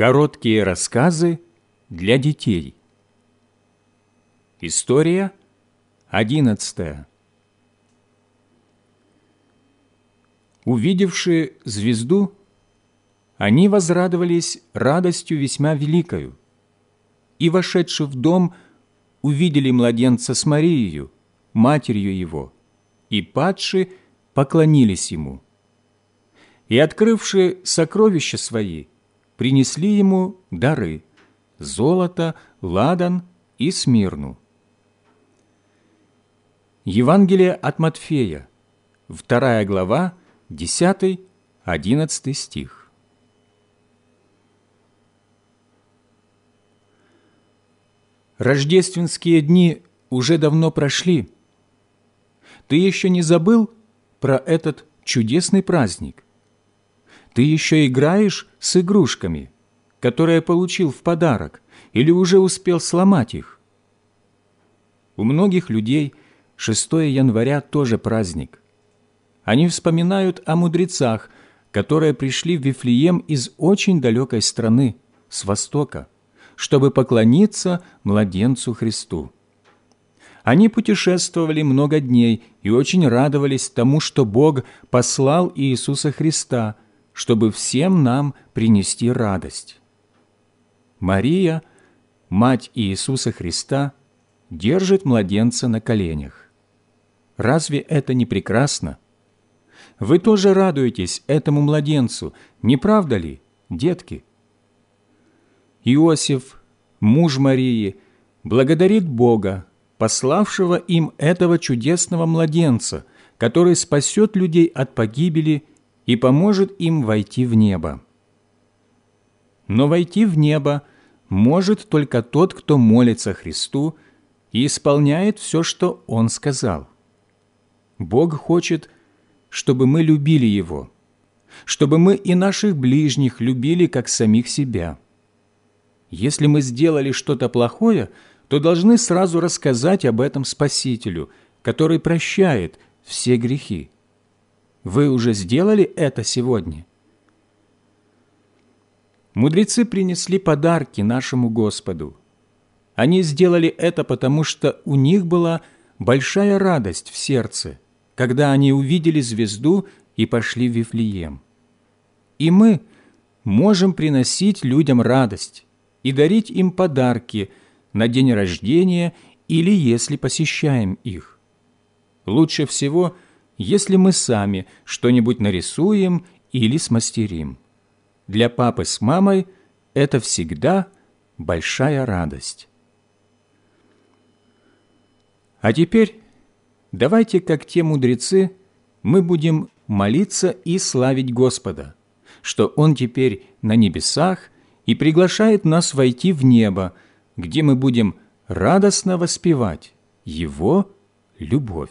Короткие рассказы для детей. История одиннадцатая. Увидевши звезду, они возрадовались радостью весьма великою, и, вошедши в дом, увидели младенца с Марией, матерью его, и, падши, поклонились ему. И, открывши сокровища свои, принесли ему дары – золото, ладан и смирну. Евангелие от Матфея, вторая глава, 10-11 стих. Рождественские дни уже давно прошли. Ты еще не забыл про этот чудесный праздник – ты еще играешь с игрушками, которые получил в подарок, или уже успел сломать их? У многих людей 6 января тоже праздник. Они вспоминают о мудрецах, которые пришли в Вифлеем из очень далекой страны, с востока, чтобы поклониться младенцу Христу. Они путешествовали много дней и очень радовались тому, что Бог послал Иисуса Христа – чтобы всем нам принести радость. Мария, мать Иисуса Христа, держит младенца на коленях. Разве это не прекрасно? Вы тоже радуетесь этому младенцу, не правда ли, детки? Иосиф, муж Марии, благодарит Бога, пославшего им этого чудесного младенца, который спасет людей от погибели и поможет им войти в небо. Но войти в небо может только тот, кто молится Христу и исполняет все, что Он сказал. Бог хочет, чтобы мы любили Его, чтобы мы и наших ближних любили, как самих себя. Если мы сделали что-то плохое, то должны сразу рассказать об этом Спасителю, который прощает все грехи. Вы уже сделали это сегодня? Мудрецы принесли подарки нашему Господу. Они сделали это потому, что у них была большая радость в сердце, когда они увидели звезду и пошли в Вифлеем. И мы можем приносить людям радость и дарить им подарки на день рождения или если посещаем их. Лучше всего – если мы сами что-нибудь нарисуем или смастерим. Для папы с мамой это всегда большая радость. А теперь давайте, как те мудрецы, мы будем молиться и славить Господа, что Он теперь на небесах и приглашает нас войти в небо, где мы будем радостно воспевать Его любовь.